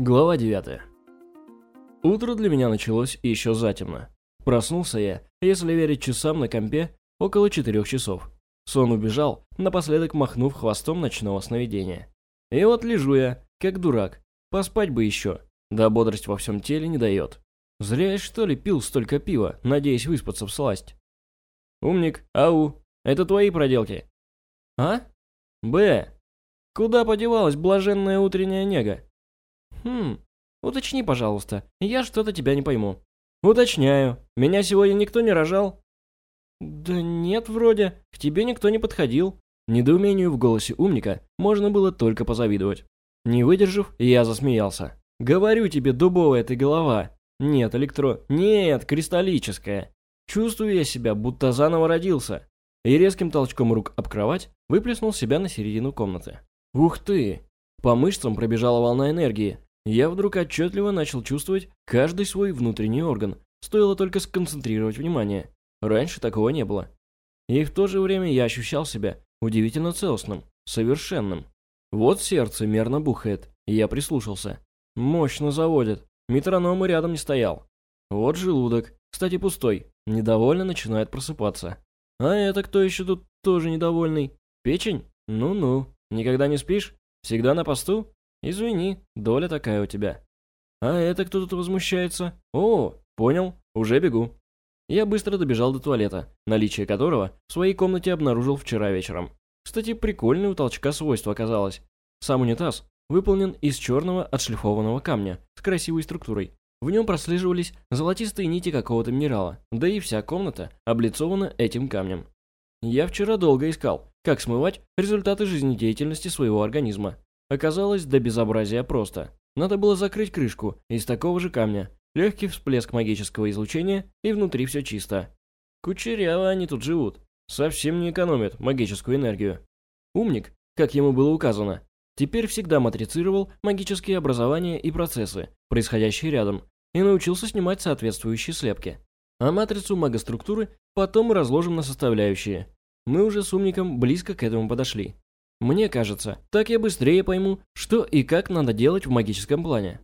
Глава 9. Утро для меня началось еще затемно. Проснулся я, если верить часам на компе, около 4 часов. Сон убежал, напоследок махнув хвостом ночного сновидения. И вот лежу я, как дурак. Поспать бы еще, да бодрость во всем теле не дает. Зря я что ли пил столько пива, надеясь выспаться в сласть. Умник, ау, это твои проделки. А? Б. Куда подевалась блаженная утренняя нега? «Хм, уточни, пожалуйста, я что-то тебя не пойму». «Уточняю, меня сегодня никто не рожал?» «Да нет, вроде, к тебе никто не подходил». Недоумению в голосе умника можно было только позавидовать. Не выдержав, я засмеялся. «Говорю тебе, дубовая ты голова. Нет, электро... Нет, кристаллическая. Чувствую я себя, будто заново родился». И резким толчком рук об кровать выплеснул себя на середину комнаты. «Ух ты!» По мышцам пробежала волна энергии, я вдруг отчетливо начал чувствовать каждый свой внутренний орган, стоило только сконцентрировать внимание. Раньше такого не было. И в то же время я ощущал себя удивительно целостным, совершенным. Вот сердце мерно бухает, и я прислушался. Мощно заводит, метроном и рядом не стоял. Вот желудок, кстати пустой, недовольно начинает просыпаться. А это кто еще тут тоже недовольный? Печень? Ну-ну, никогда не спишь? Всегда на посту? «Извини, доля такая у тебя». «А это кто тут возмущается?» «О, понял, уже бегу». Я быстро добежал до туалета, наличие которого в своей комнате обнаружил вчера вечером. Кстати, прикольное у толчка свойство оказалось. Сам унитаз выполнен из черного отшлифованного камня с красивой структурой. В нем прослеживались золотистые нити какого-то минерала, да и вся комната облицована этим камнем. Я вчера долго искал, как смывать результаты жизнедеятельности своего организма, Оказалось до безобразия просто. Надо было закрыть крышку из такого же камня. Легкий всплеск магического излучения, и внутри все чисто. Кучеряво они тут живут. Совсем не экономят магическую энергию. Умник, как ему было указано, теперь всегда матрицировал магические образования и процессы, происходящие рядом, и научился снимать соответствующие слепки. А матрицу магоструктуры потом разложим на составляющие. Мы уже с умником близко к этому подошли. Мне кажется, так я быстрее пойму, что и как надо делать в магическом плане.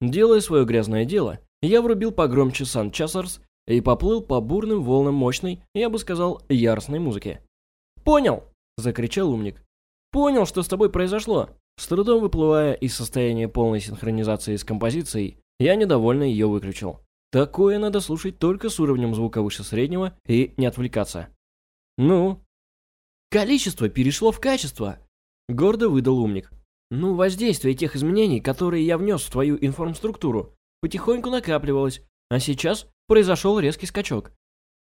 Делая свое грязное дело, я врубил погромче Сан Часарс и поплыл по бурным волнам мощной, я бы сказал, яростной музыки. «Понял!» – закричал умник. «Понял, что с тобой произошло!» С трудом выплывая из состояния полной синхронизации с композицией, я недовольно ее выключил. Такое надо слушать только с уровнем звука выше среднего и не отвлекаться. «Ну, Количество перешло в качество. Гордо выдал умник. Ну, воздействие тех изменений, которые я внес в твою информструктуру, потихоньку накапливалось, а сейчас произошел резкий скачок.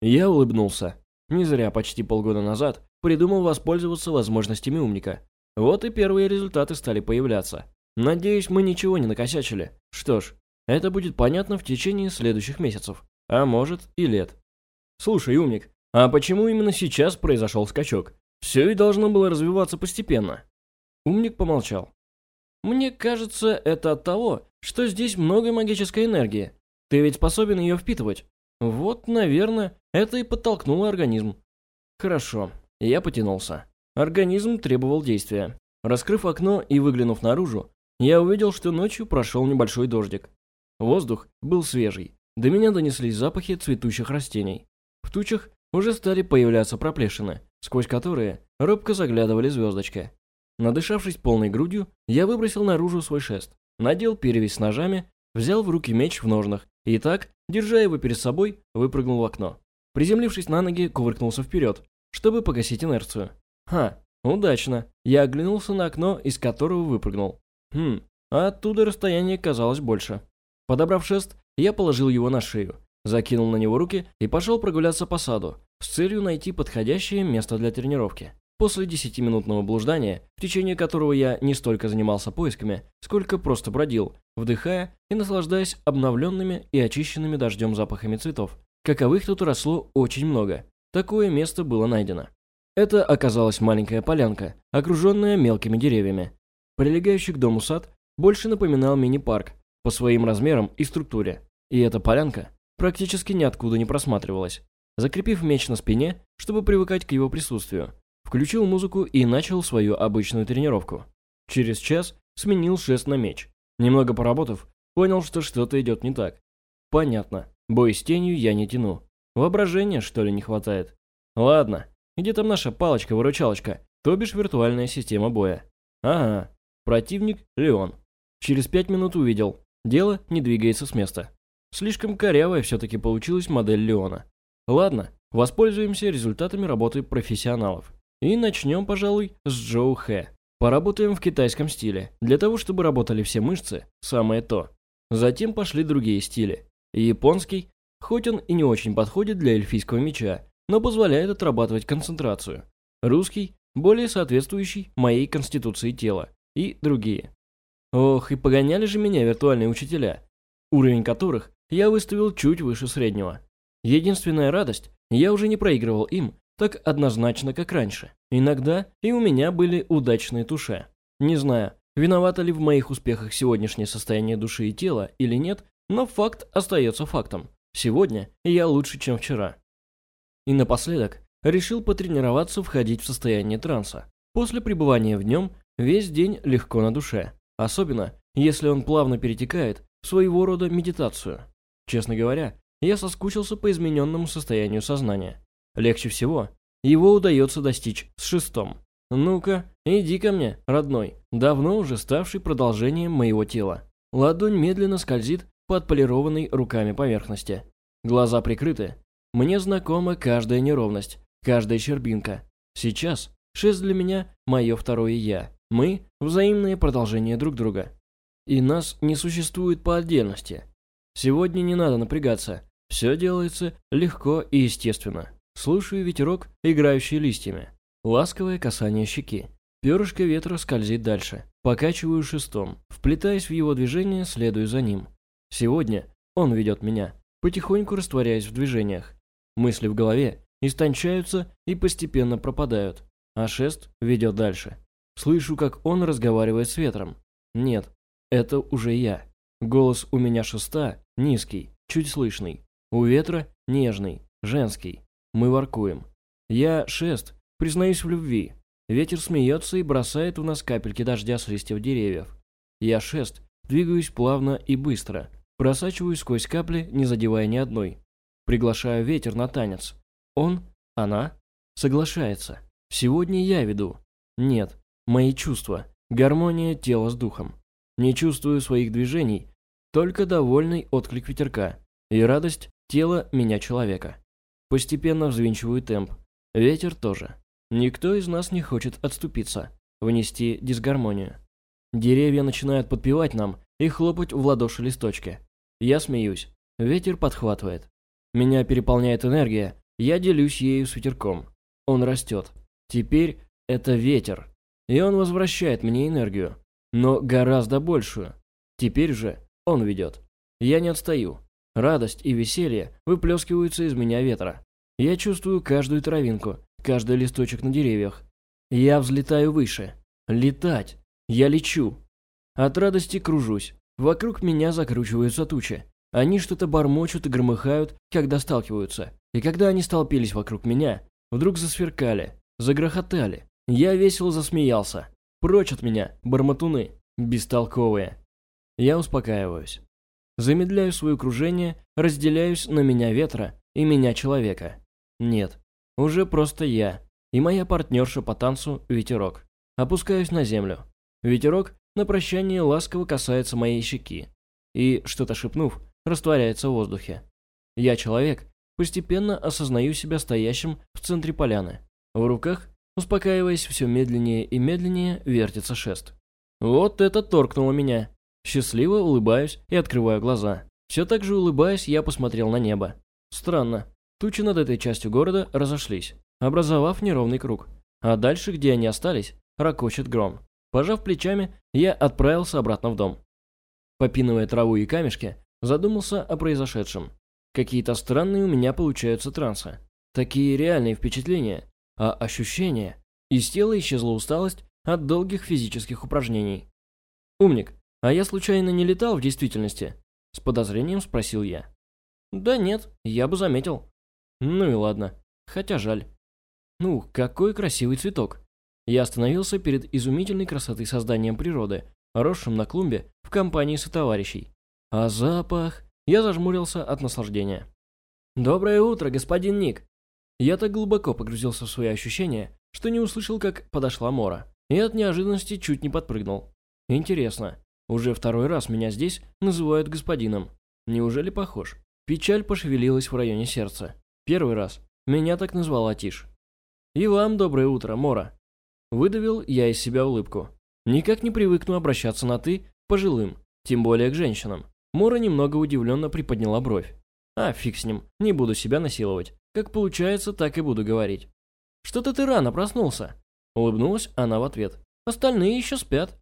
Я улыбнулся. Не зря почти полгода назад придумал воспользоваться возможностями умника. Вот и первые результаты стали появляться. Надеюсь, мы ничего не накосячили. Что ж, это будет понятно в течение следующих месяцев, а может и лет. Слушай, умник, а почему именно сейчас произошел скачок? Все и должно было развиваться постепенно. Умник помолчал. Мне кажется, это от того, что здесь много магической энергии. Ты ведь способен ее впитывать. Вот, наверное, это и подтолкнуло организм. Хорошо, я потянулся. Организм требовал действия. Раскрыв окно и выглянув наружу, я увидел, что ночью прошел небольшой дождик. Воздух был свежий. До меня донеслись запахи цветущих растений. В тучах уже стали появляться проплешины, сквозь которые робко заглядывали звездочки. Надышавшись полной грудью, я выбросил наружу свой шест, надел перевязь с ножами, взял в руки меч в ножнах и так, держа его перед собой, выпрыгнул в окно. Приземлившись на ноги, кувыркнулся вперед, чтобы погасить инерцию. Ха, удачно. Я оглянулся на окно, из которого выпрыгнул. Хм, а оттуда расстояние казалось больше. Подобрав шест, я положил его на шею, закинул на него руки и пошел прогуляться по саду, с целью найти подходящее место для тренировки. После десятиминутного блуждания, в течение которого я не столько занимался поисками, сколько просто бродил, вдыхая и наслаждаясь обновленными и очищенными дождем запахами цветов. Каковых тут росло очень много. Такое место было найдено. Это оказалась маленькая полянка, окруженная мелкими деревьями. Прилегающий к дому сад больше напоминал мини-парк по своим размерам и структуре. И эта полянка практически ниоткуда не просматривалась закрепив меч на спине, чтобы привыкать к его присутствию. Включил музыку и начал свою обычную тренировку. Через час сменил шест на меч. Немного поработав, понял, что что-то идет не так. Понятно, бой с тенью я не тяну. Воображения, что ли, не хватает? Ладно, где там наша палочка-выручалочка, то бишь виртуальная система боя? Ага, противник Леон. Через пять минут увидел, дело не двигается с места. Слишком корявая все-таки получилась модель Леона. Ладно, воспользуемся результатами работы профессионалов. И начнем, пожалуй, с Джоу Хэ. Поработаем в китайском стиле. Для того, чтобы работали все мышцы, самое то. Затем пошли другие стили. Японский, хоть он и не очень подходит для эльфийского меча, но позволяет отрабатывать концентрацию. Русский, более соответствующий моей конституции тела. И другие. Ох, и погоняли же меня виртуальные учителя, уровень которых я выставил чуть выше среднего. Единственная радость, я уже не проигрывал им так однозначно, как раньше. Иногда и у меня были удачные туши. Не знаю, виновато ли в моих успехах сегодняшнее состояние души и тела или нет, но факт остается фактом. Сегодня я лучше, чем вчера. И напоследок решил потренироваться входить в состояние транса. После пребывания в нем весь день легко на душе. Особенно, если он плавно перетекает в своего рода медитацию. Честно говоря, я соскучился по измененному состоянию сознания. Легче всего его удается достичь с шестом. Ну-ка, иди ко мне, родной, давно уже ставший продолжением моего тела. Ладонь медленно скользит по отполированной руками поверхности. Глаза прикрыты. Мне знакома каждая неровность, каждая щербинка. Сейчас шесть для меня – мое второе «я». Мы – взаимное продолжение друг друга. И нас не существует по отдельности. Сегодня не надо напрягаться. Все делается легко и естественно. Слушаю ветерок, играющий листьями. Ласковое касание щеки. Перышко ветра скользит дальше. Покачиваю шестом. Вплетаясь в его движение, следую за ним. Сегодня он ведет меня, потихоньку растворяясь в движениях. Мысли в голове истончаются и постепенно пропадают, а шест ведет дальше. Слышу, как он разговаривает с ветром. Нет, это уже я. Голос у меня шеста, низкий, чуть слышный. У ветра нежный, женский. Мы воркуем. Я шест, признаюсь в любви. Ветер смеется и бросает у нас капельки дождя с листьев деревьев. Я шест, двигаюсь плавно и быстро. Просачиваюсь сквозь капли, не задевая ни одной. Приглашаю ветер на танец. Он, она, соглашается. Сегодня я веду. Нет, мои чувства, гармония тела с духом. Не чувствую своих движений, только довольный отклик ветерка и радость тела меня человека. Постепенно взвинчиваю темп. Ветер тоже. Никто из нас не хочет отступиться, внести дисгармонию. Деревья начинают подпевать нам и хлопать в ладоши листочки. Я смеюсь. Ветер подхватывает. Меня переполняет энергия, я делюсь ею с ветерком. Он растет. Теперь это ветер. И он возвращает мне энергию. Но гораздо большую. Теперь же он ведет. Я не отстаю. Радость и веселье выплескиваются из меня ветра. Я чувствую каждую травинку, каждый листочек на деревьях. Я взлетаю выше. Летать. Я лечу. От радости кружусь. Вокруг меня закручиваются тучи. Они что-то бормочут и громыхают, когда сталкиваются. И когда они столпились вокруг меня, вдруг засверкали, загрохотали. Я весело засмеялся. Прочь от меня, бормотуны, бестолковые. Я успокаиваюсь. Замедляю свое кружение, разделяюсь на меня ветра и меня человека. Нет, уже просто я и моя партнерша по танцу Ветерок. Опускаюсь на землю. Ветерок на прощание ласково касается моей щеки и, что-то шепнув, растворяется в воздухе. Я человек, постепенно осознаю себя стоящим в центре поляны. В руках, успокаиваясь все медленнее и медленнее, вертится шест. Вот это торкнуло меня. Счастливо улыбаюсь и открываю глаза. Все так же улыбаясь, я посмотрел на небо. Странно. Тучи над этой частью города разошлись, образовав неровный круг. А дальше, где они остались, ракочет гром. Пожав плечами, я отправился обратно в дом. Попинывая траву и камешки, задумался о произошедшем. Какие-то странные у меня получаются трансы. Такие реальные впечатления, а ощущения. Из тела исчезла усталость от долгих физических упражнений. Умник, «А я случайно не летал в действительности?» С подозрением спросил я. «Да нет, я бы заметил». «Ну и ладно. Хотя жаль». «Ну, какой красивый цветок!» Я остановился перед изумительной красотой созданием природы, росшим на клумбе в компании сотоварищей. А запах... Я зажмурился от наслаждения. «Доброе утро, господин Ник!» Я так глубоко погрузился в свои ощущения, что не услышал, как подошла Мора, и от неожиданности чуть не подпрыгнул. Интересно, уже второй раз меня здесь называют господином. Неужели похож? Печаль пошевелилась в районе сердца. Первый раз меня так назвала Тиш. «И вам доброе утро, Мора!» Выдавил я из себя улыбку. Никак не привыкну обращаться на «ты» пожилым, тем более к женщинам. Мора немного удивленно приподняла бровь. А, фиг с ним, не буду себя насиловать. Как получается, так и буду говорить. «Что-то ты рано проснулся», — улыбнулась она в ответ. «Остальные еще спят».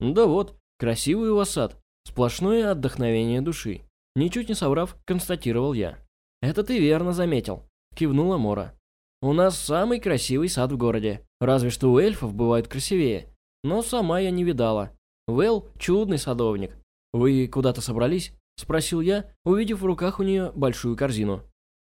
«Да вот, красивый у вас сад, сплошное отдохновение души», — ничуть не соврав, констатировал я. «Это ты верно заметил», — кивнула Мора. «У нас самый красивый сад в городе, разве что у эльфов бывают красивее. Но сама я не видала. Вэл — чудный садовник, «Вы куда-то собрались?» – спросил я, увидев в руках у нее большую корзину.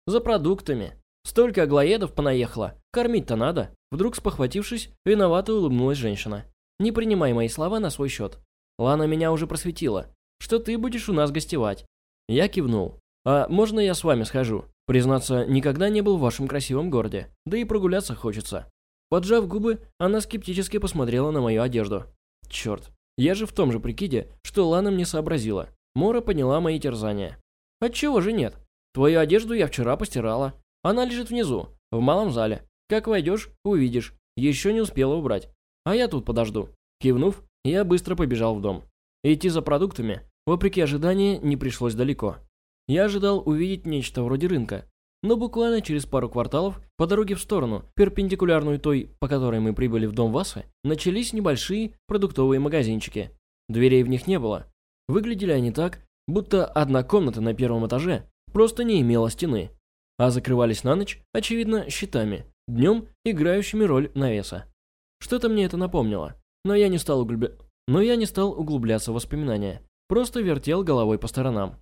«За продуктами. Столько аглоедов понаехало. Кормить-то надо». Вдруг спохватившись, виновато улыбнулась женщина. «Не принимай мои слова на свой счет. Лана меня уже просветила, что ты будешь у нас гостевать». Я кивнул. «А можно я с вами схожу? Признаться, никогда не был в вашем красивом городе, да и прогуляться хочется». Поджав губы, она скептически посмотрела на мою одежду. Черт, я же в том же прикиде, что Лана мне сообразила. Мора поняла мои терзания. Отчего же нет? Твою одежду я вчера постирала. Она лежит внизу, в малом зале. Как войдешь, увидишь. Еще не успела убрать. А я тут подожду. Кивнув, я быстро побежал в дом. Идти за продуктами, вопреки ожиданию, не пришлось далеко. Я ожидал увидеть нечто вроде рынка, но буквально через пару кварталов, по дороге в сторону, перпендикулярную той, по которой мы прибыли в дом Васы, начались небольшие продуктовые магазинчики. Дверей в них не было. Выглядели они так, будто одна комната на первом этаже просто не имела стены, а закрывались на ночь, очевидно, щитами, днем играющими роль навеса. Что-то мне это напомнило, но я не стал, углубля... но я не стал углубляться в воспоминания, просто вертел головой по сторонам.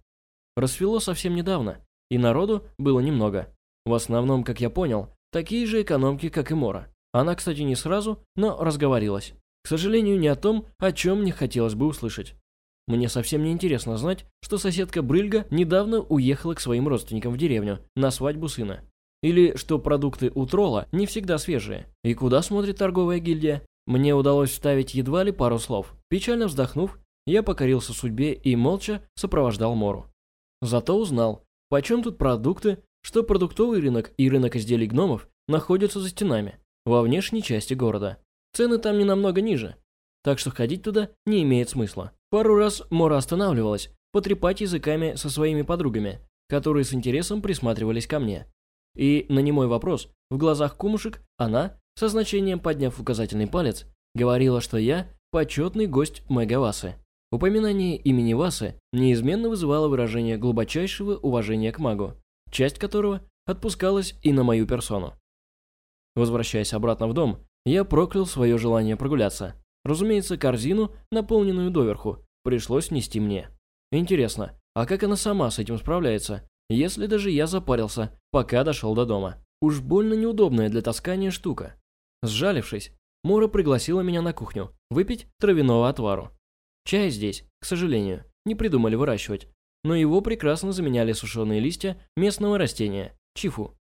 Рассвело совсем недавно, и народу было немного. В основном, как я понял, такие же экономки, как и Мора. Она, кстати, не сразу, но разговорилась. К сожалению, не о том, о чем мне хотелось бы услышать. Мне совсем не интересно знать, что соседка Брыльга недавно уехала к своим родственникам в деревню на свадьбу сына. Или что продукты у тролла не всегда свежие. И куда смотрит торговая гильдия? Мне удалось вставить едва ли пару слов. Печально вздохнув, я покорился судьбе и молча сопровождал Мору. Зато узнал, Почем тут продукты, что продуктовый рынок и рынок изделий гномов находятся за стенами, во внешней части города. Цены там не намного ниже, так что ходить туда не имеет смысла. Пару раз Мора останавливалась, потрепать языками со своими подругами, которые с интересом присматривались ко мне. И на немой вопрос, в глазах кумушек, она, со значением подняв указательный палец, говорила, что я почетный гость Мегавасы. Упоминание имени Васы неизменно вызывало выражение глубочайшего уважения к магу, часть которого отпускалась и на мою персону. Возвращаясь обратно в дом, я проклял свое желание прогуляться. Разумеется, корзину, наполненную доверху, пришлось нести мне. Интересно, а как она сама с этим справляется, если даже я запарился, пока дошел до дома? Уж больно неудобная для таскания штука. Сжалившись, Мора пригласила меня на кухню выпить травяного отвару. Чай здесь, к сожалению, не придумали выращивать, но его прекрасно заменяли сушеные листья местного растения – чифу.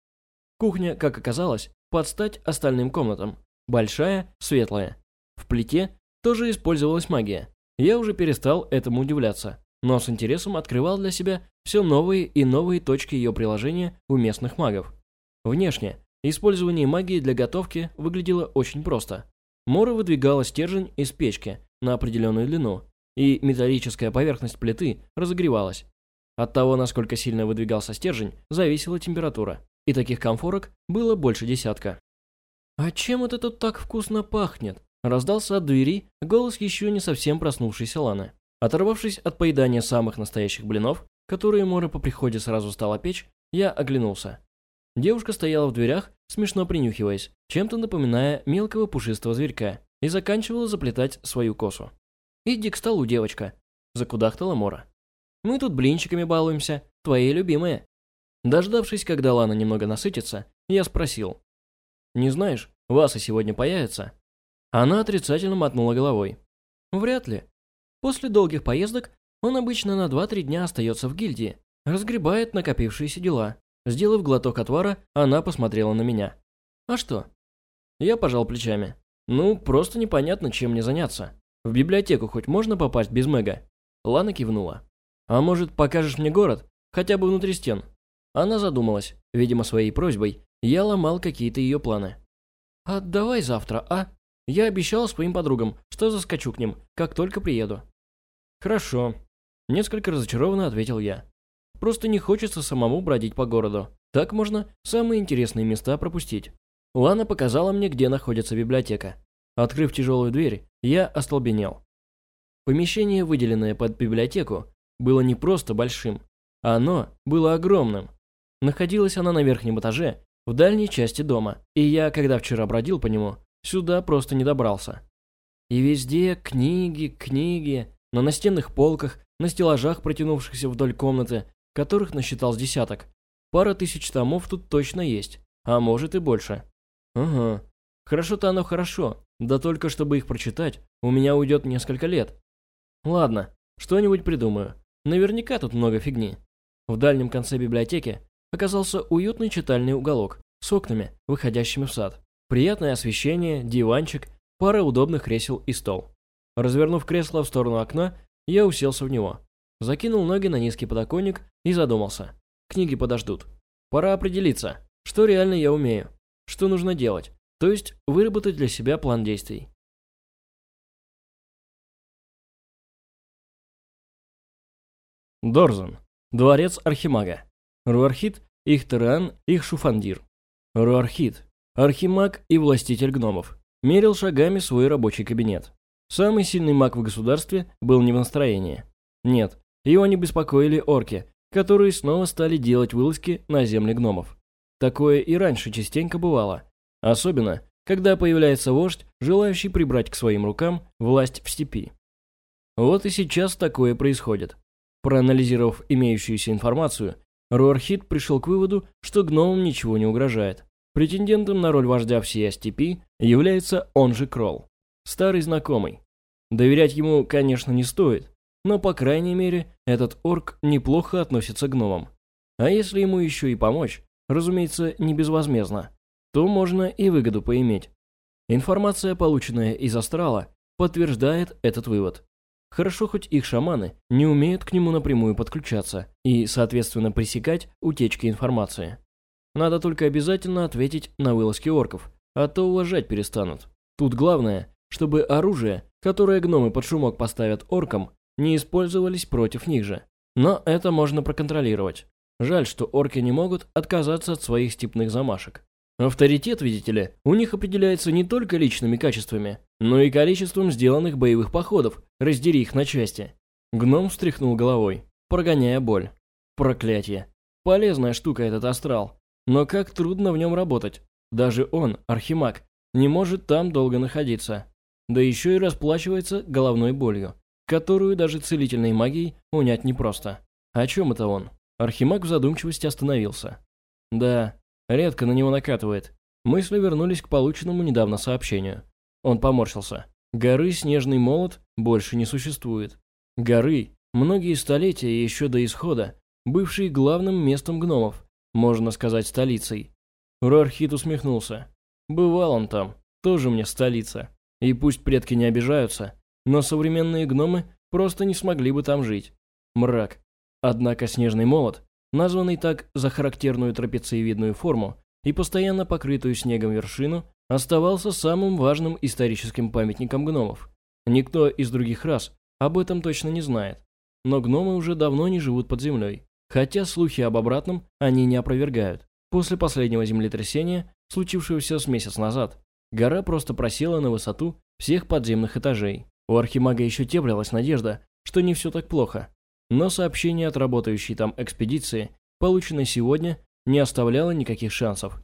Кухня, как оказалось, под стать остальным комнатам. Большая, светлая. В плите тоже использовалась магия. Я уже перестал этому удивляться, но с интересом открывал для себя все новые и новые точки ее приложения у местных магов. Внешне, использование магии для готовки выглядело очень просто. Мора выдвигала стержень из печки на определенную длину, и металлическая поверхность плиты разогревалась. От того, насколько сильно выдвигался стержень, зависела температура, и таких комфорок было больше десятка. «А чем это тут так вкусно пахнет?» Раздался от двери голос еще не совсем проснувшейся Ланы. Оторвавшись от поедания самых настоящих блинов, которые Мора по приходе сразу стала печь, я оглянулся. Девушка стояла в дверях, смешно принюхиваясь, чем-то напоминая мелкого пушистого зверька, и заканчивала заплетать свою косу. «Иди к столу, девочка», – закудахтала Мора. «Мы тут блинчиками балуемся, твои любимые». Дождавшись, когда Лана немного насытится, я спросил. «Не знаешь, Васа сегодня появится?» Она отрицательно мотнула головой. «Вряд ли. После долгих поездок он обычно на 2-3 дня остается в гильдии, разгребает накопившиеся дела. Сделав глоток отвара, она посмотрела на меня. «А что?» Я пожал плечами. «Ну, просто непонятно, чем мне заняться. В библиотеку хоть можно попасть без Мэга?» Лана кивнула. «А может, покажешь мне город? Хотя бы внутри стен?» Она задумалась. Видимо, своей просьбой я ломал какие-то ее планы. «А давай завтра, а? Я обещал своим подругам, что заскочу к ним, как только приеду». «Хорошо», – несколько разочарованно ответил я. «Просто не хочется самому бродить по городу. Так можно самые интересные места пропустить». Лана показала мне, где находится библиотека. Открыв тяжелую дверь, я остолбенел. Помещение, выделенное под библиотеку, было не просто большим, оно было огромным. Находилась она на верхнем этаже, в дальней части дома, и я, когда вчера бродил по нему, сюда просто не добрался. И везде книги, книги, на настенных полках, на стеллажах, протянувшихся вдоль комнаты, которых насчитал с десяток. Пара тысяч томов тут точно есть, а может и больше. Ага. Хорошо-то оно хорошо, да только чтобы их прочитать, у меня уйдет несколько лет. Ладно, что-нибудь придумаю. Наверняка тут много фигни. В дальнем конце библиотеки оказался уютный читальный уголок с окнами, выходящими в сад. Приятное освещение, диванчик, пара удобных кресел и стол. Развернув кресло в сторону окна, я уселся в него. Закинул ноги на низкий подоконник и задумался. Книги подождут. Пора определиться, что реально я умею, что нужно делать, то есть выработать для себя план действий. Дорзан. Дворец Архимага. Руархит, Ихтеран, Ихшуфандир. Руархит. Архимаг и властитель гномов. Мерил шагами свой рабочий кабинет. Самый сильный маг в государстве был не в настроении. Нет, его не беспокоили орки, которые снова стали делать вылазки на земли гномов. Такое и раньше частенько бывало. Особенно, когда появляется вождь, желающий прибрать к своим рукам власть в степи. Вот и сейчас такое происходит. Проанализировав имеющуюся информацию, Руархит пришел к выводу, что гномам ничего не угрожает. Претендентом на роль вождя всей степи является он же Кролл. Старый знакомый. Доверять ему, конечно, не стоит, но, по крайней мере, этот орк неплохо относится к гномам. А если ему еще и помочь, разумеется, не безвозмездно, то можно и выгоду поиметь. Информация, полученная из астрала, подтверждает этот вывод. Хорошо, хоть их шаманы не умеют к нему напрямую подключаться и, соответственно, пресекать утечки информации. Надо только обязательно ответить на вылазки орков, а то уважать перестанут. Тут главное, чтобы оружие, которое гномы под шумок поставят оркам, не использовались против них же. Но это можно проконтролировать. Жаль, что орки не могут отказаться от своих степных замашек. Авторитет, видите ли, у них определяется не только личными качествами, но и количеством сделанных боевых походов, раздери их на части. Гном встряхнул головой, прогоняя боль. Проклятие. Полезная штука этот астрал. Но как трудно в нем работать. Даже он, архимаг, не может там долго находиться да еще и расплачивается головной болью, которую даже целительной магией унять непросто. О чем это он? Архимаг в задумчивости остановился. Да, редко на него накатывает. Мысли вернулись к полученному недавно сообщению. Он поморщился. Горы Снежный Молот больше не существует. Горы, многие столетия еще до исхода, бывшие главным местом гномов, можно сказать столицей. Рархит усмехнулся. Бывал он там, тоже мне столица. И пусть предки не обижаются, но современные гномы просто не смогли бы там жить. Мрак. Однако снежный молот, названный так за характерную трапециевидную форму и постоянно покрытую снегом вершину, оставался самым важным историческим памятником гномов. Никто из других рас об этом точно не знает. Но гномы уже давно не живут под землей, хотя слухи об обратном они не опровергают. После последнего землетрясения, случившегося с месяц назад, Гора просто просела на высоту всех подземных этажей. У Архимага еще теплилась надежда, что не все так плохо. Но сообщение от работающей там экспедиции, полученное сегодня, не оставляло никаких шансов.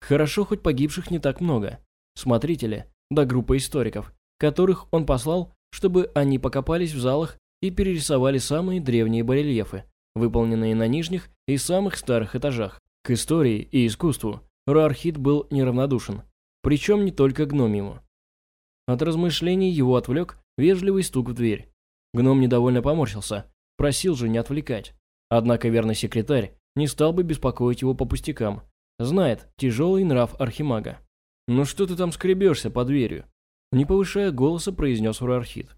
Хорошо, хоть погибших не так много. Смотрители, да группа историков, которых он послал, чтобы они покопались в залах и перерисовали самые древние барельефы, выполненные на нижних и самых старых этажах. К истории и искусству Руархит был неравнодушен, причем не только гномиму. От размышлений его отвлек вежливый стук в дверь. Гном недовольно поморщился, просил же не отвлекать. Однако верный секретарь не стал бы беспокоить его по пустякам. Знает тяжелый нрав архимага. «Ну что ты там скребешься под дверью?» Не повышая голоса, произнес Руархит.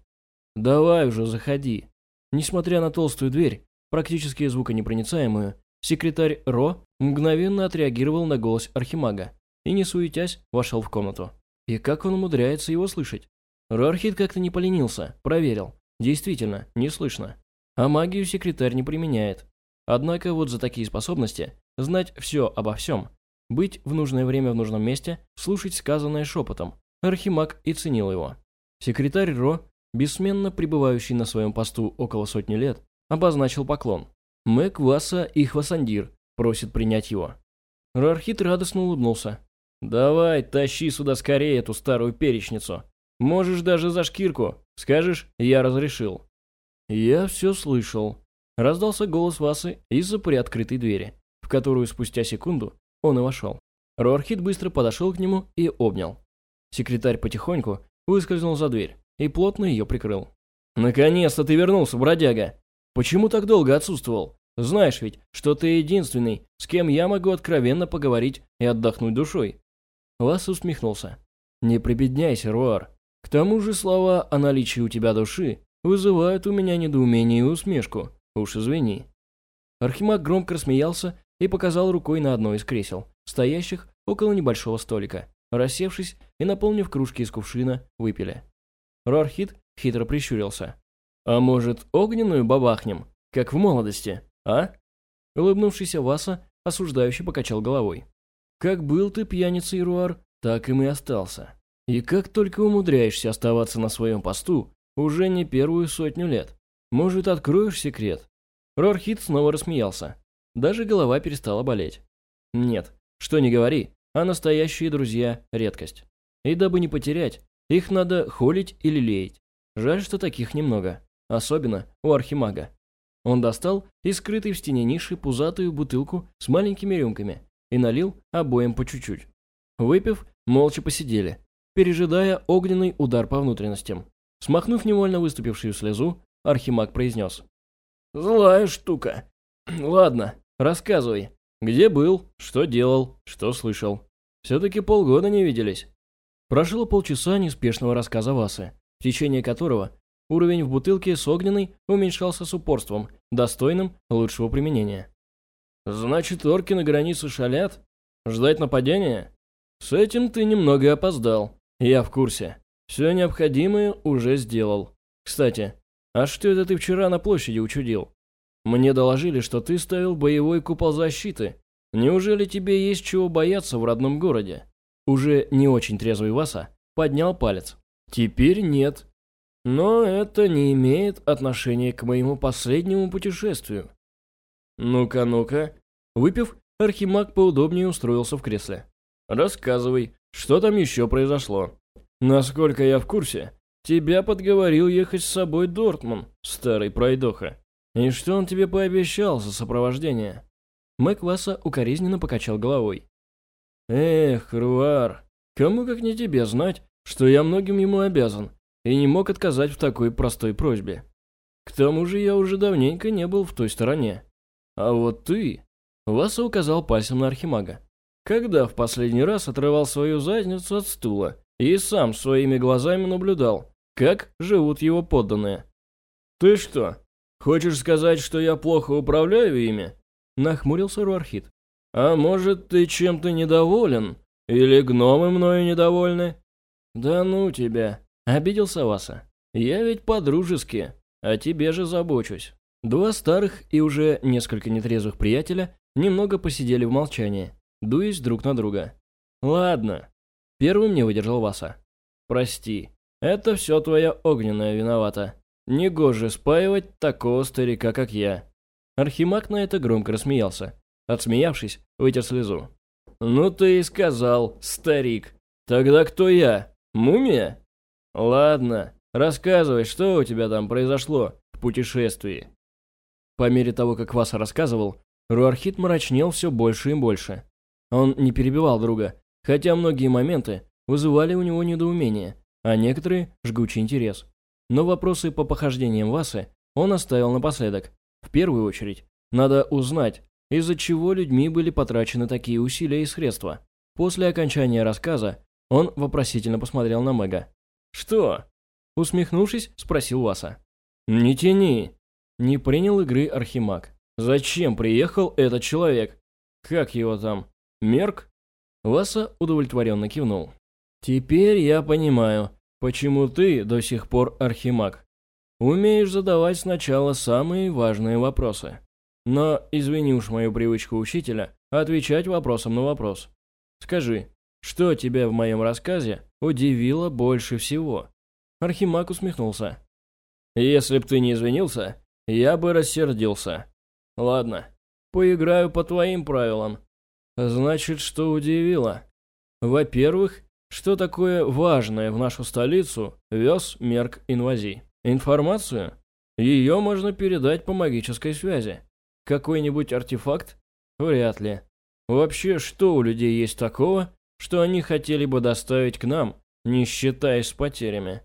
«Давай уже, заходи». Несмотря на толстую дверь, практически звуконепроницаемую, секретарь Ро мгновенно отреагировал на голос архимага и, не суетясь, вошел в комнату. И как он умудряется его слышать? Руархит как-то не поленился, проверил. Действительно, не слышно. А магию секретарь не применяет. Однако вот за такие способности знать все обо всем, быть в нужное время в нужном месте, слушать сказанное шепотом, Архимаг и ценил его. Секретарь Ро, бессменно пребывающий на своем посту около сотни лет, обозначил поклон. Мэг Васа и Хвасандир просит принять его. Рархит радостно улыбнулся. «Давай, тащи сюда скорее эту старую перечницу. Можешь даже за шкирку. Скажешь, я разрешил». «Я все слышал», — раздался голос Васы из-за приоткрытой двери, в которую спустя секунду он и вошел. Рорхит быстро подошел к нему и обнял. Секретарь потихоньку выскользнул за дверь и плотно ее прикрыл. «Наконец-то ты вернулся, бродяга! Почему так долго отсутствовал? Знаешь ведь, что ты единственный, с кем я могу откровенно поговорить и отдохнуть душой». Ласс усмехнулся. «Не прибедняйся, Руар. К тому же слова о наличии у тебя души вызывают у меня недоумение и усмешку. Уж извини». Архимаг громко рассмеялся и показал рукой на одно из кресел, стоящих около небольшого столика. Рассевшись и наполнив кружки из кувшина, выпили. Рархит хитро прищурился. «А может, огненную бабахнем, как в молодости, а?» Улыбнувшийся Васа осуждающе покачал головой. «Как был ты пьяницей, Руар, так им и остался. И как только умудряешься оставаться на своем посту, уже не первую сотню лет. Может, откроешь секрет?» Рорхит снова рассмеялся. Даже голова перестала болеть. «Нет, что не говори, а настоящие друзья – редкость. И дабы не потерять, их надо холить или леять. Жаль, что таких немного, особенно у архимага. Он достал из скрытой в стене ниши пузатую бутылку с маленькими рюмками и налил обоим по чуть-чуть. Выпив, молча посидели, пережидая огненный удар по внутренностям. Смахнув невольно выступившую слезу, архимаг произнес. «Злая штука. Ладно, рассказывай, где был, что делал, что слышал. Все-таки полгода не виделись». Прошло полчаса неспешного рассказа Васы, в течение которого уровень в бутылке с огненной уменьшался с упорством, достойным лучшего применения. «Значит, орки на границе шалят? Ждать нападения? С этим ты немного опоздал. Я в курсе. Все необходимое уже сделал. Кстати, а что это ты вчера на площади учудил? Мне доложили, что ты ставил боевой купол защиты. Неужели тебе есть чего бояться в родном городе?» Уже не очень трезвый Васа поднял палец. «Теперь нет. Но это не имеет отношения к моему последнему путешествию». «Ну-ка, ну-ка». Выпив, Архимаг поудобнее устроился в кресле. «Рассказывай, что там еще произошло?» «Насколько я в курсе, тебя подговорил ехать с собой Дортман, старый пройдоха. И что он тебе пообещал за сопровождение?» Мэг Васа укоризненно покачал головой. Эх, Руар, кому как не тебе знать, что я многим ему обязан, и не мог отказать в такой простой просьбе. К тому же я уже давненько не был в той стороне. А вот ты... Васа указал пальцем на Архимага. Когда в последний раз отрывал свою задницу от стула и сам своими глазами наблюдал, как живут его подданные. «Ты что, хочешь сказать, что я плохо управляю ими?» Нахмурился Руархит. «А может, ты чем-то недоволен? Или гномы мною недовольны?» «Да ну тебя!» — обиделся Васа. «Я ведь по-дружески, а тебе же забочусь». Два старых и уже несколько нетрезвых приятеля немного посидели в молчании, дуясь друг на друга. «Ладно». Первым не выдержал Васа. «Прости, это все твоя огненная виновата. Негоже спаивать такого старика, как я». Архимаг на это громко рассмеялся. Отсмеявшись, вытер слезу. «Ну ты и сказал, старик. Тогда кто я? Мумия?» «Ладно, рассказывай, что у тебя там произошло в путешествии». По мере того, как Васа рассказывал, Руархит мрачнел все больше и больше. Он не перебивал друга, хотя многие моменты вызывали у него недоумение, а некоторые – жгучий интерес. Но вопросы по похождениям Васы он оставил напоследок. В первую очередь, надо узнать, из-за чего людьми были потрачены такие усилия и средства. После окончания рассказа он вопросительно посмотрел на Мэга. «Что?» Усмехнувшись, спросил Васа. «Не тяни!» Не принял игры Архимаг. «Зачем приехал этот человек? Как его там? Мерк?» Васа удовлетворенно кивнул. «Теперь я понимаю, почему ты до сих пор Архимаг. Умеешь задавать сначала самые важные вопросы. Но извини уж мою привычку учителя отвечать вопросом на вопрос. Скажи, что тебя в моем рассказе удивило больше всего?» Архимаг усмехнулся. «Если б ты не извинился, я бы рассердился. Ладно, поиграю по твоим правилам. Значит, что удивило? Во-первых, что такое важное в нашу столицу вез Мерк Инвази? Информацию? Ее можно передать по магической связи. Какой-нибудь артефакт? Вряд ли. Вообще, что у людей есть такого, что они хотели бы доставить к нам, не считаясь с потерями?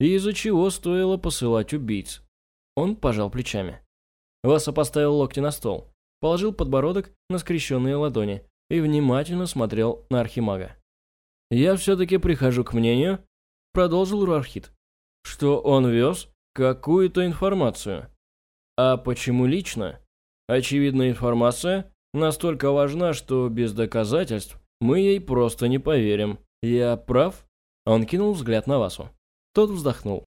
И из-за чего стоило посылать убийц? Он пожал плечами. Васа поставил локти на стол, положил подбородок на скрещенные ладони и внимательно смотрел на Архимага. «Я все-таки прихожу к мнению», — продолжил Руархит, «что он вез какую-то информацию. А почему лично? Очевидная информация настолько важна, что без доказательств мы ей просто не поверим. Я прав?» Он кинул взгляд на Васу. Тот вздохнул.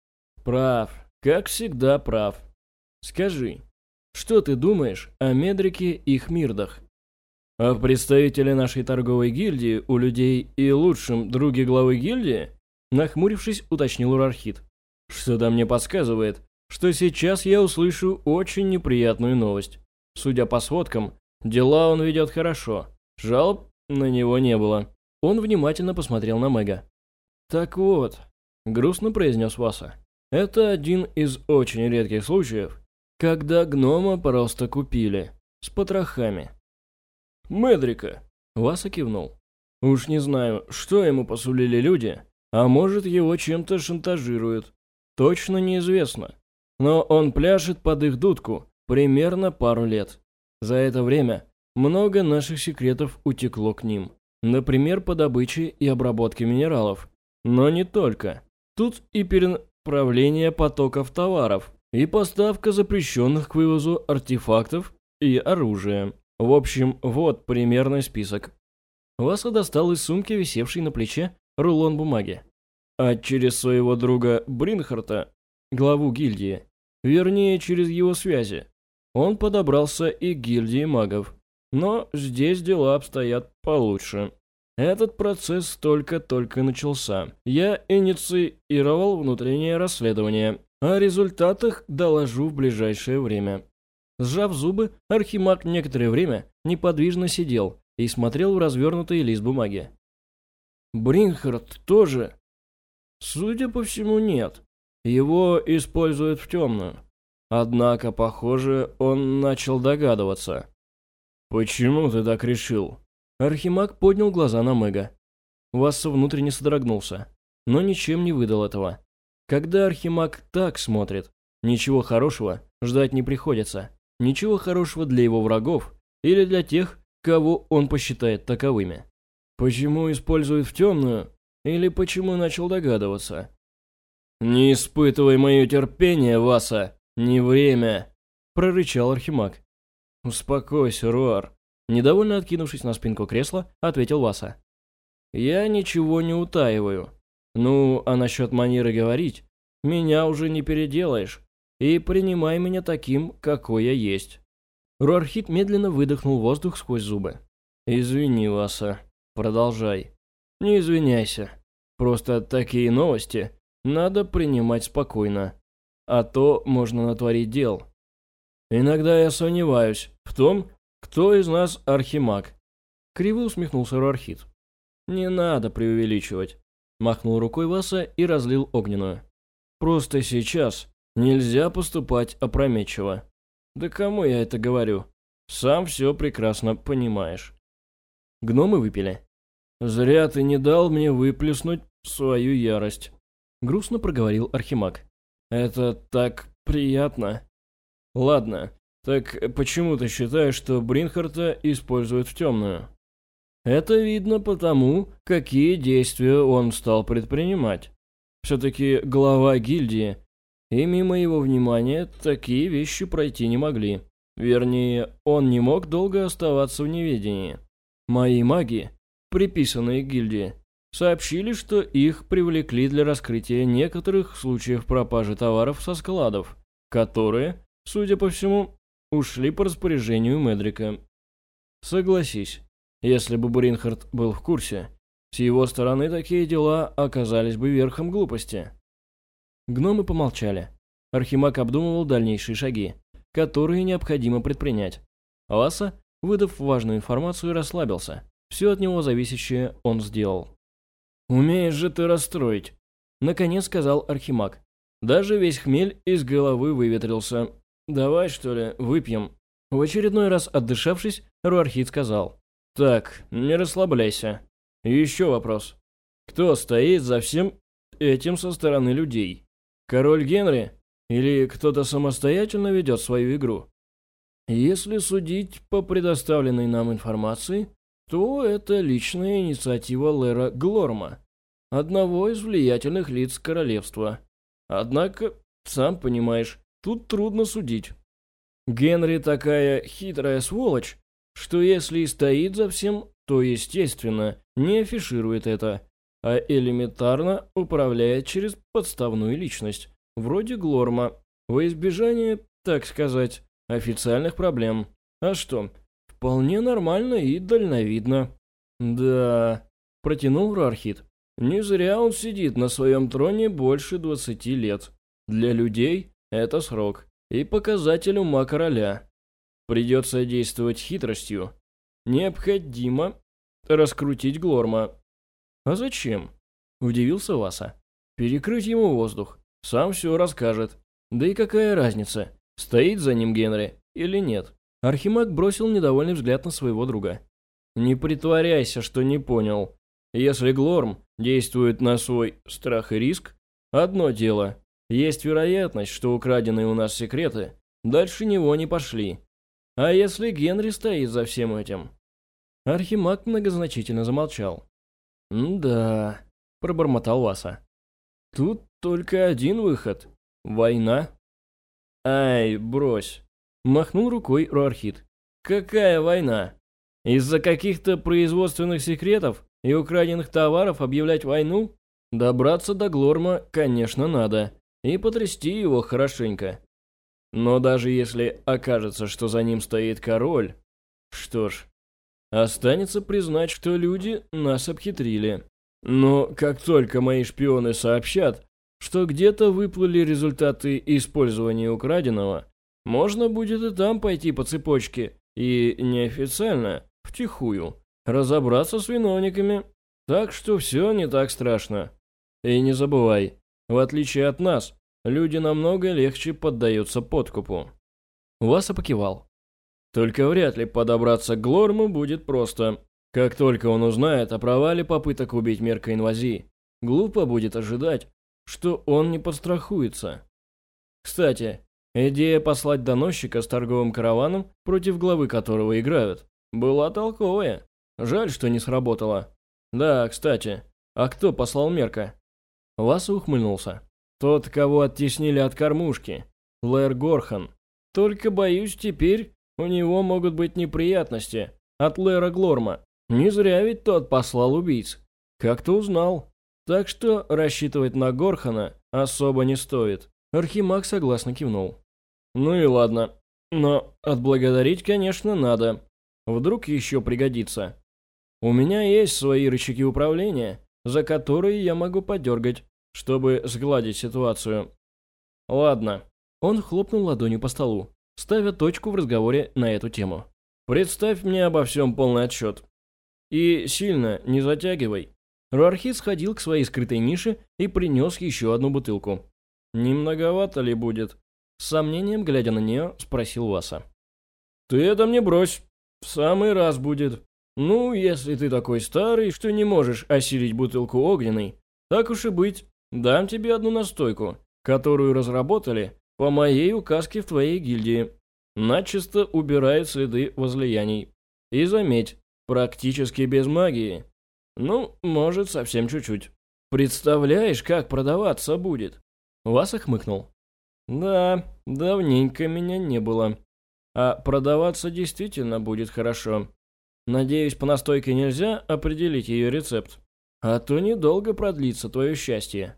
«Прав. Как всегда прав. Скажи, что ты думаешь о Медрике и Хмирдах? А представители нашей торговой гильдии у людей и лучшем друге главы гильдии? Нахмурившись, уточнил Урархит. Что-то мне подсказывает, что сейчас я услышу очень неприятную новость. Судя по сводкам, дела он ведет хорошо. Жалоб на него не было. Он внимательно посмотрел на Мэга. «Так вот», — грустно произнес Васа, — «это один из очень редких случаев, когда гнома просто купили. С потрохами. Медрика. Васа кивнул. Уж не знаю, что ему посулили люди, а может его чем-то шантажируют. Точно неизвестно. Но он пляшет под их дудку примерно пару лет. За это время много наших секретов утекло к ним. Например, по добыче и обработке минералов. Но не только. Тут и переправление потоков товаров, и поставка запрещенных к вывозу артефактов и оружия. В общем, вот примерный список. Васа достал из сумки, висевшей на плече, рулон бумаги. А через своего друга Бринхарта, главу гильдии, вернее, через его связи, он подобрался и к гильдии магов. Но здесь дела обстоят получше. Этот процесс только-только начался. Я инициировал внутреннее расследование, о результатах доложу в ближайшее время. Сжав зубы, Архимаг некоторое время неподвижно сидел и смотрел в развернутый лист бумаги. Бринхард тоже? Судя по всему, нет. Его используют в темную. Однако, похоже, он начал догадываться. «Почему ты так решил?» Архимаг поднял глаза на Мэга. Васса внутренне содрогнулся, но ничем не выдал этого. Когда Архимаг так смотрит, ничего хорошего ждать не приходится. Ничего хорошего для его врагов или для тех, кого он посчитает таковыми. Почему использует в темную? Или почему начал догадываться? «Не испытывай мое терпение, Васа! Не время!» – прорычал Архимаг. «Успокойся, Руар!» Недовольно откинувшись на спинку кресла, ответил Васа. «Я ничего не утаиваю. Ну, а насчет манеры говорить, меня уже не переделаешь. И принимай меня таким, какой я есть. Руархит медленно выдохнул воздух сквозь зубы. Извини, Васа. Продолжай. Не извиняйся. Просто такие новости надо принимать спокойно. А то можно натворить дел. Иногда я сомневаюсь в том, кто из нас архимаг. Криво усмехнулся Руархит. Не надо преувеличивать. Махнул рукой Васа и разлил огненную. Просто сейчас нельзя поступать опрометчиво. Да кому я это говорю? Сам все прекрасно понимаешь. Гномы выпили. Зря ты не дал мне выплеснуть свою ярость. Грустно проговорил Архимаг. Это так приятно. Ладно, так почему ты считаешь, что Бринхарта используют в темную? Это видно потому, какие действия он стал предпринимать. Все-таки глава гильдии, и мимо его внимания такие вещи пройти не могли. Вернее, он не мог долго оставаться в неведении. Мои маги, приписанные гильдии, сообщили, что их привлекли для раскрытия некоторых случаев пропажи товаров со складов, которые, судя по всему, ушли по распоряжению Медрика. Согласись, если бы Бринхард был в курсе, с его стороны такие дела оказались бы верхом глупости. Гномы помолчали. Архимаг обдумывал дальнейшие шаги, которые необходимо предпринять. Ласа, выдав важную информацию, расслабился. Все от него зависящее он сделал. «Умеешь же ты расстроить», — наконец сказал Архимаг. Даже весь хмель из головы выветрился. «Давай, что ли, выпьем?» В очередной раз отдышавшись, Руархит сказал. «Так, не расслабляйся. еще вопрос. Кто стоит за всем этим со стороны людей? Король Генри? Или кто-то самостоятельно ведет свою игру?» Если судить по предоставленной нам информации, то это личная инициатива Лера Глорма, одного из влиятельных лиц королевства. Однако, сам понимаешь, тут трудно судить. Генри такая хитрая сволочь, что если и стоит за всем, то, естественно, не афиширует это, а элементарно управляет через подставную личность, вроде Глорма, во избежание, так сказать, официальных проблем. А что, Вполне нормально и дальновидно. Да, протянул Рархит. Не зря он сидит на своем троне больше двадцати лет. Для людей это срок и показатель ума короля. Придется действовать хитростью. Необходимо раскрутить Глорма. А зачем? Удивился Васа. Перекрыть ему воздух. Сам все расскажет. Да и какая разница, стоит за ним Генри или нет. Архимаг бросил недовольный взгляд на своего друга. «Не притворяйся, что не понял. Если Глорм действует на свой страх и риск, одно дело. Есть вероятность, что украденные у нас секреты дальше него не пошли. А если Генри стоит за всем этим?» Архимаг многозначительно замолчал. «Да», — пробормотал Васа. «Тут только один выход. Война». «Ай, брось. Махнул рукой Руархит. «Какая война? Из-за каких-то производственных секретов и украденных товаров объявлять войну? Добраться до Глорма, конечно, надо. И потрясти его хорошенько. Но даже если окажется, что за ним стоит король... Что ж, останется признать, что люди нас обхитрили. Но как только мои шпионы сообщат, что где-то выплыли результаты использования украденного, можно будет и там пойти по цепочке, и неофициально, втихую, разобраться с виновниками. Так что все не так страшно. И не забывай, в отличие от нас, люди намного легче поддаются подкупу. Васа покивал. Только вряд ли подобраться к Глорму будет просто. Как только он узнает о провале попыток убить Мерка инвазии, глупо будет ожидать, что он не подстрахуется. Кстати, Идея послать доносчика с торговым караваном, против главы которого играют, была толковая. Жаль, что не сработала. Да, кстати, а кто послал Мерка? Васа ухмыльнулся. Тот, кого оттеснили от кормушки. Лэр Горхан. Только, боюсь, теперь у него могут быть неприятности от Лэра Глорма. Не зря ведь тот послал убийц. Как-то узнал. Так что рассчитывать на Горхана особо не стоит. Архимаг согласно кивнул. Ну и ладно. Но отблагодарить, конечно, надо. Вдруг еще пригодится. У меня есть свои рычаги управления, за которые я могу подергать, чтобы сгладить ситуацию. Ладно. Он хлопнул ладонью по столу, ставя точку в разговоре на эту тему. Представь мне обо всем полный отчет. И сильно не затягивай. Руархит сходил к своей скрытой нише и принес еще одну бутылку. Не многовато ли будет? С сомнением, глядя на нее, спросил Васа. «Ты это мне брось. В самый раз будет. Ну, если ты такой старый, что не можешь осилить бутылку огненной, так уж и быть, дам тебе одну настойку. которую разработали по моей указке в твоей гильдии. Начисто убирает следы возлияний. И заметь, практически без магии. Ну, может, совсем чуть-чуть. Представляешь, как продаваться будет?» Васа хмыкнул. «Да, давненько меня не было. А продаваться действительно будет хорошо. Надеюсь, по настойке нельзя определить ее рецепт. А то недолго продлится твое счастье».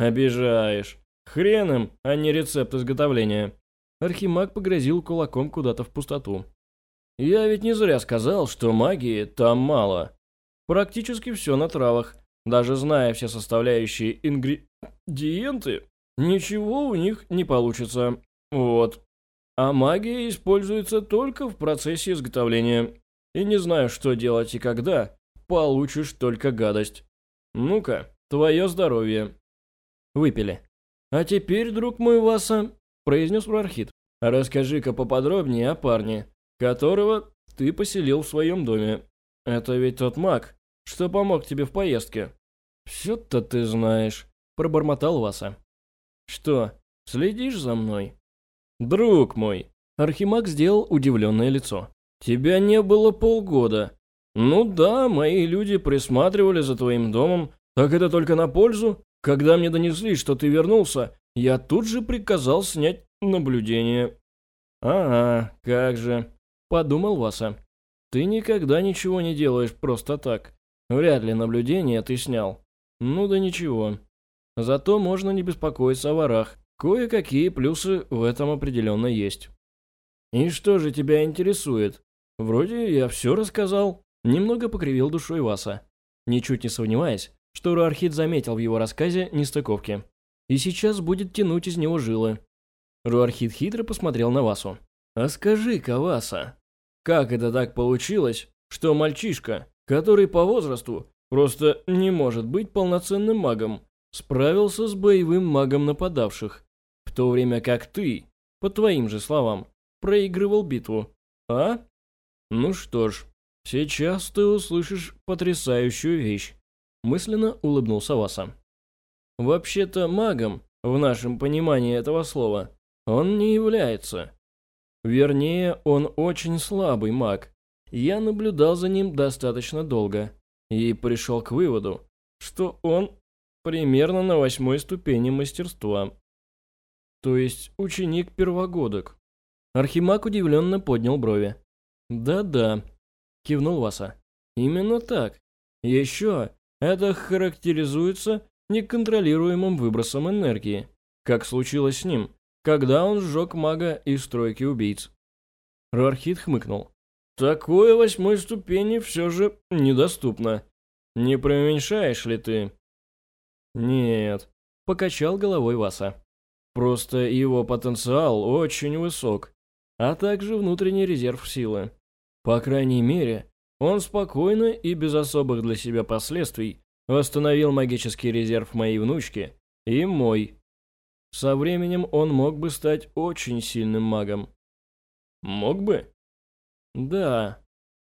«Обижаешь. Хрен им, а не рецепт изготовления». Архимаг погрозил кулаком куда-то в пустоту. «Я ведь не зря сказал, что магии там мало. Практически все на травах. Даже зная все составляющие ингредиенты, ничего у них не получится. Вот. А магия используется только в процессе изготовления. И не знаю, что делать и когда, получишь только гадость. Ну-ка, твое здоровье. Выпили. А теперь, друг мой Васа, произнес Вархит, расскажи-ка поподробнее о парне, которого ты поселил в своем доме. Это ведь тот маг, что помог тебе в поездке. Все-то ты знаешь, пробормотал Васа. Что, следишь за мной? Друг мой, Архимаг сделал удивленное лицо. Тебя не было полгода. Ну да, мои люди присматривали за твоим домом, так это только на пользу. Когда мне донесли, что ты вернулся, я тут же приказал снять наблюдение. Ага, как же, подумал Васа. Ты никогда ничего не делаешь просто так. Вряд ли наблюдение ты снял. Ну да ничего. Зато можно не беспокоиться о ворах. Кое-какие плюсы в этом определенно есть. И что же тебя интересует? Вроде я все рассказал. Немного покривил душой Васа, ничуть не сомневаясь, что Руархит заметил в его рассказе нестыковки. И сейчас будет тянуть из него жилы. Руархит хитро посмотрел на Васу. «А скажи-ка, Васа, как это так получилось, что мальчишка, который по возрасту просто не может быть полноценным магом, справился с боевым магом нападавших, в то время как ты, по твоим же словам, проигрывал битву, а? Ну что ж, сейчас ты услышишь потрясающую вещь. Мысленно улыбнулся Васа. Вообще-то магом, в нашем понимании этого слова, он не является. Вернее, он очень слабый маг. Я наблюдал за ним достаточно долго и пришел к выводу, что он примерно на восьмой ступени мастерства. То есть ученик первогодок. Архимаг удивленно поднял брови. «Да-да», — кивнул Васа. «Именно так. Еще это характеризуется неконтролируемым выбросом энергии, как случилось с ним, когда он сжег мага из стройки убийц. Рархит хмыкнул. Такое восьмой ступени все же недоступно. Не преуменьшаешь ли ты? Нет, покачал головой Васа. Просто его потенциал очень высок, а также внутренний резерв силы. По крайней мере, он спокойно и без особых для себя последствий восстановил магический резерв моей внучки и мой. Со временем он мог бы стать очень сильным магом. Мог бы? Да.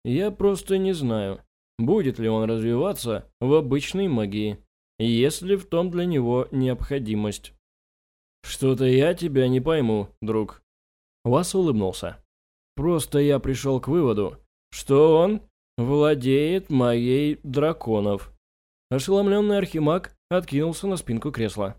Я просто не знаю, будет ли он развиваться в обычной магии, есть ли в том для него необходимость. Что-то я тебя не пойму, друг. Вас улыбнулся. Просто я пришел к выводу, что он владеет магией драконов. Ошеломленный архимаг откинулся на спинку кресла.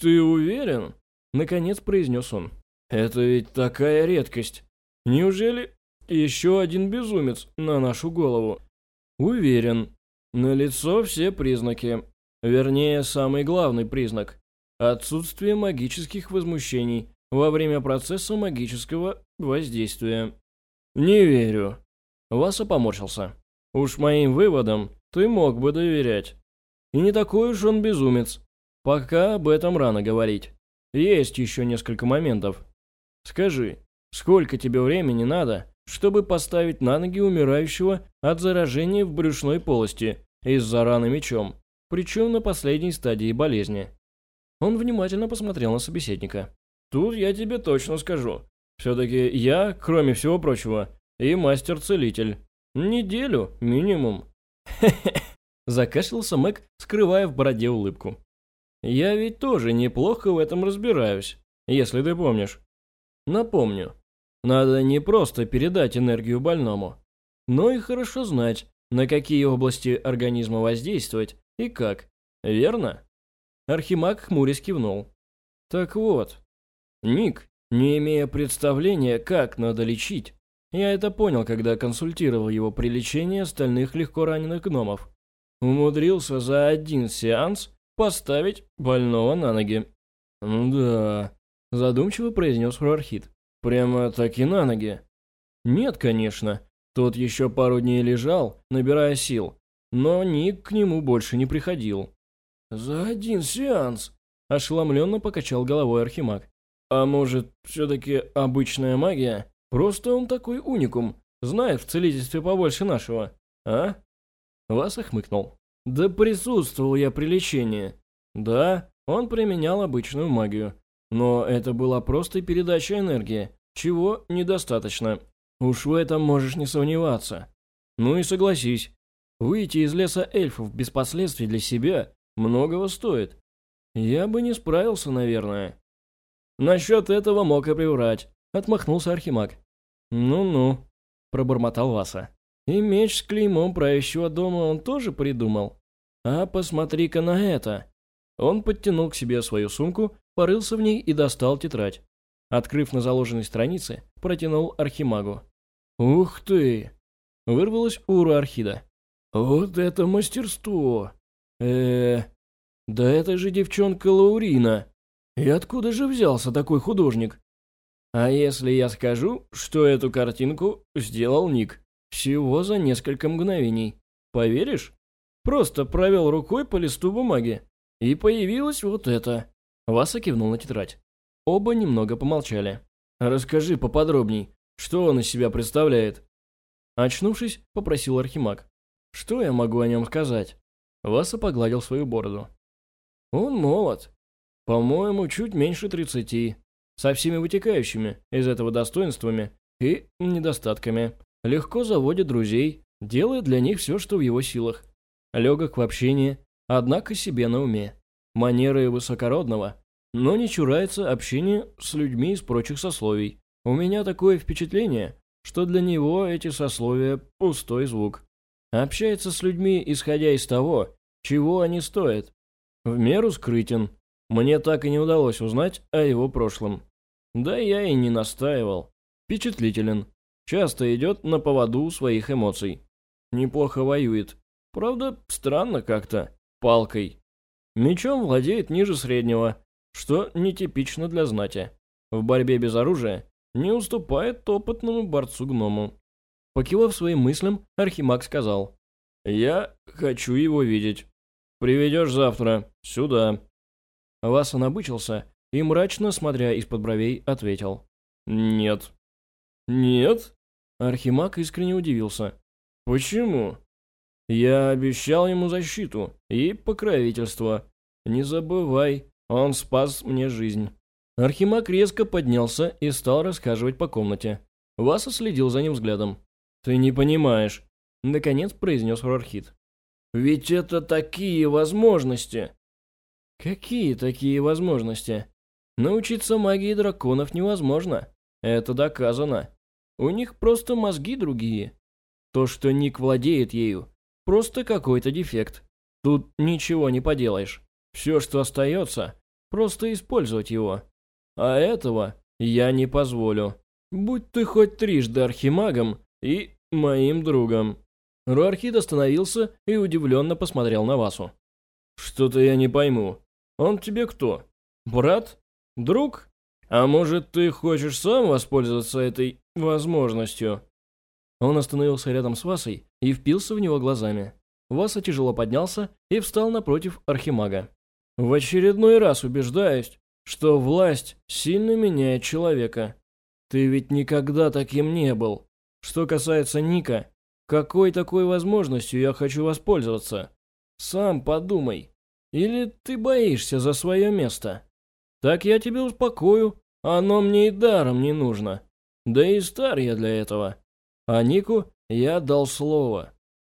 «Ты уверен?» — наконец произнес он. «Это ведь такая редкость. Неужели еще один безумец на нашу голову?» «Уверен. На лицо все признаки. Вернее, самый главный признак – отсутствие магических возмущений во время процесса магического воздействия». «Не верю». Васа поморщился. «Уж моим выводам ты мог бы доверять. И не такой уж он безумец. Пока об этом рано говорить. Есть еще несколько моментов. Скажи, сколько тебе времени надо, чтобы поставить на ноги умирающего от заражения в брюшной полости из-за раны мечом, причем на последней стадии болезни? Он внимательно посмотрел на собеседника. Тут я тебе точно скажу. Все-таки я, кроме всего прочего, и мастер-целитель. Неделю минимум. Хе-хе. Закашлялся Мэг, скрывая в бороде улыбку. Я ведь тоже неплохо в этом разбираюсь, если ты помнишь. Напомню, надо не просто передать энергию больному, но и хорошо знать, на какие области организма воздействовать и как. Верно? Архимаг хмурясь кивнул. Так вот, Ник, не имея представления, как надо лечить, я это понял, когда консультировал его при лечении остальных легко раненых гномов, умудрился за один сеанс поставить больного на ноги. «Да», — задумчиво произнес Руархит. «Прямо таки на ноги». «Нет, конечно. Тот еще пару дней лежал, набирая сил, но Ник к нему больше не приходил». «За один сеанс», — ошеломленно покачал головой Архимаг. «А может, все-таки обычная магия? Просто он такой уникум, знает в целительстве побольше нашего, а?» Васа хмыкнул. Да присутствовал я при лечении. Да, он применял обычную магию. Но это была просто передача энергии, чего недостаточно. Уж в этом можешь не сомневаться. Ну и согласись, выйти из леса эльфов без последствий для себя многого стоит. Я бы не справился, наверное. Насчет этого мог и приврать, отмахнулся Архимаг. Ну-ну, пробормотал Васа. И меч с клеймом правящего дома он тоже придумал. А посмотри-ка на это. Он подтянул к себе свою сумку, порылся в ней и достал тетрадь. Открыв на заложенной странице, протянул Архимагу. «Ух ты!» Вырвалось у Уруархида. «Вот это мастерство! э Да это же девчонка Лаурина! И откуда же взялся такой художник? А если я скажу, что эту картинку сделал Ник?» Всего за несколько мгновений. Поверишь? Просто провел рукой по листу бумаги. И появилось вот это. Васа кивнул на тетрадь. Оба немного помолчали. «Расскажи поподробней, что он из себя представляет?» Очнувшись, попросил Архимаг. «Что я могу о нем сказать?» Васа погладил свою бороду. «Он молод. По-моему, чуть меньше тридцати. Со всеми вытекающими из этого достоинствами и недостатками легко заводит друзей, делает для них все, что в его силах. Легок в общении, однако себе на уме. Манеры высокородного, но не чурается общения с людьми из прочих сословий. У меня такое впечатление, что для него эти сословия – пустой звук. Общается с людьми, исходя из того, чего они стоят. В меру скрытен. Мне так и не удалось узнать о его прошлом. Да я и не настаивал. Впечатлителен. Часто идет на поводу своих эмоций. Неплохо воюет. Правда, странно как-то. Палкой. Мечом владеет ниже среднего, что нетипично для знати. В борьбе без оружия не уступает опытному борцу-гному. Покивав своим мыслям, Архимаг сказал. «Я хочу его видеть. Приведешь завтра. Сюда». Васа набычился и, мрачно смотря из-под бровей, ответил. «Нет». «Нет?» Архимаг искренне удивился. «Почему?» «Я обещал ему защиту и покровительство. Не забывай, он спас мне жизнь». Архимаг резко поднялся и стал рассказывать по комнате. Васа следил за ним взглядом. «Ты не понимаешь», — наконец произнес Рорхит. «Ведь это такие возможности!» «Какие такие возможности?» «Научиться магии драконов невозможно. Это доказано. У них просто мозги другие. То, что Ник владеет ею, просто какой-то дефект. Тут ничего не поделаешь. Все, что остается, просто использовать его. А этого я не позволю. Будь ты хоть трижды архимагом и моим другом. Руархид остановился и удивленно посмотрел на Васу. «Что-то я не пойму. Он тебе кто? Брат? Друг? А может, ты хочешь сам воспользоваться этой возможностью. Он остановился рядом с Васой и впился в него глазами. Васа тяжело поднялся и встал напротив архимага. «В очередной раз убеждаюсь, что власть сильно меняет человека. Ты ведь никогда таким не был. Что касается Ника, какой такой возможностью я хочу воспользоваться? Сам подумай. Или ты боишься за свое место? Так я тебя успокою, оно мне и даром не нужно. Да и стар я для этого. А Нику я дал слово.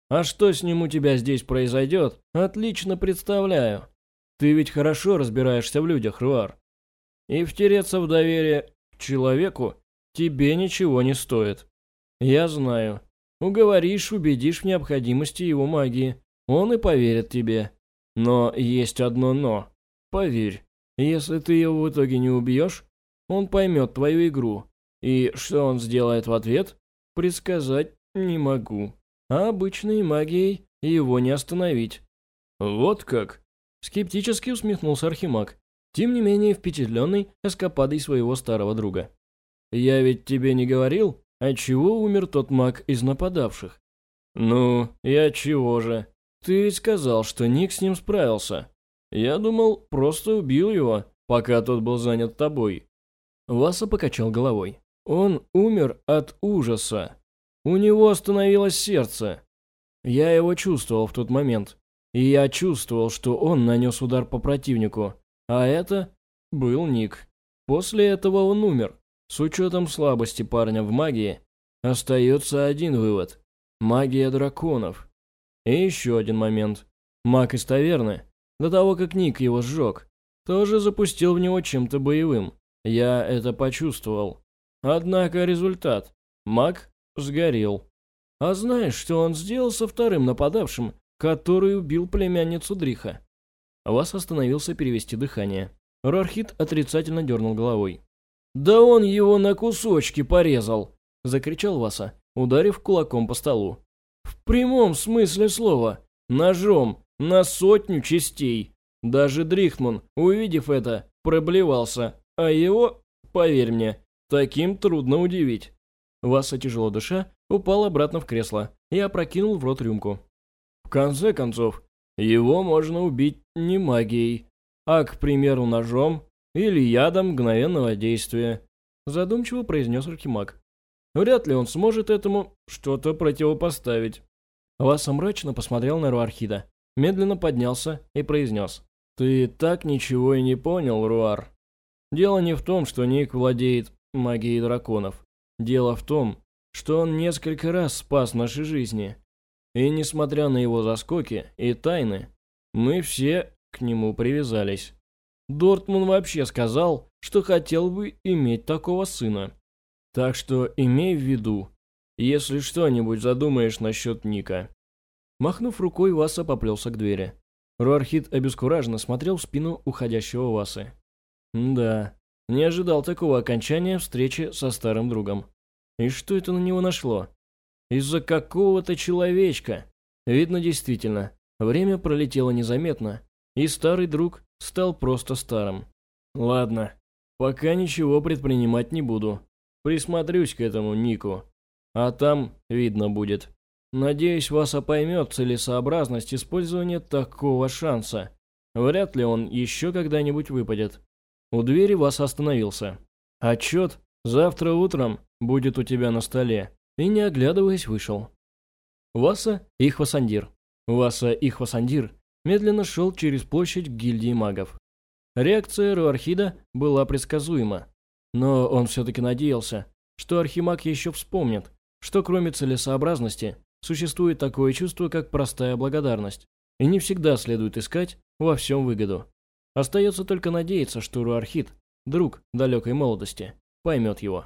А что с ним у тебя здесь произойдет, отлично представляю. Ты ведь хорошо разбираешься в людях, Руар. И втереться в доверие к человеку тебе ничего не стоит. Я знаю. Уговоришь, убедишь в необходимости его магии. Он и поверит тебе. Но есть одно «но». Поверь, если ты его в итоге не убьешь, он поймет твою игру. И что он сделает в ответ, предсказать не могу. А обычной магией его не остановить. Вот как? Скептически усмехнулся Архимаг, тем не менее впечатленный эскападой своего старого друга. «Я ведь тебе не говорил, отчего умер тот маг из нападавших?» «Ну, и отчего же? Ты ведь сказал, что Ник с ним справился. Я думал, просто убил его, пока тот был занят тобой». Васа покачал головой. «Он умер от ужаса. У него остановилось сердце. Я его чувствовал в тот момент. И я чувствовал, что он нанес удар по противнику. А это был Ник. После этого он умер. С учетом слабости парня в магии, остается один вывод. Магия драконов. И еще один момент. Маг из таверны, до того, как Ник его сжег, тоже запустил в него чем-то боевым. Я это почувствовал. Однако результат. Маг сгорел. А знаешь, что он сделал со вторым нападавшим, который убил племянницу Дриха? Вас остановился перевести дыхание. Рорхит отрицательно дернул головой. «Да он его на кусочки порезал!» – закричал Васа, ударив кулаком по столу. «В прямом смысле слова. Ножом, на сотню частей. Даже Дрихман, увидев это, проблевался, а его, поверь мне, таким трудно удивить». Васа, тяжело дыша, упал обратно в кресло и опрокинул в рот рюмку. «В конце концов, его можно убить не магией, а, к примеру, ножом или ядом мгновенного действия», задумчиво произнес Архимаг. «Вряд ли он сможет этому что-то противопоставить». Васа мрачно посмотрел на Руархида, медленно поднялся и произнес. «Ты так ничего и не понял, Руар. Дело не в том, что Ник владеет магией драконов. Дело в том, что он несколько раз спас наши жизни. И несмотря на его заскоки и тайны, мы все к нему привязались. Дортмун вообще сказал, что хотел бы иметь такого сына. Так что имей в виду, если что-нибудь задумаешь насчет Ника. Махнув рукой, Васа поплелся к двери. Руархит обескураженно смотрел в спину уходящего Васы. Да, не ожидал такого окончания встречи со старым другом. И что это на него нашло? Из-за какого-то человечка. Видно, действительно, время пролетело незаметно, и старый друг стал просто старым. Ладно, пока ничего предпринимать не буду. Присмотрюсь к этому Нику. А там видно будет. Надеюсь, Васа поймет целесообразность использования такого шанса. Вряд ли он еще когда-нибудь выпадет. У двери Васа остановился. Отчет завтра утром будет у тебя на столе. И не оглядываясь вышел. Васа и Хвасандир. Васа и Хвасандир медленно шел через площадь гильдии магов. Реакция Руархида была предсказуема, но он все-таки надеялся, что Архимаг еще вспомнит, что кроме целесообразности существует такое чувство, как простая благодарность, и не всегда следует искать во всем выгоду. Остается только надеяться, что Руархид, друг далекой молодости, поймет его.